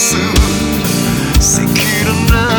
soon. Sekiranya.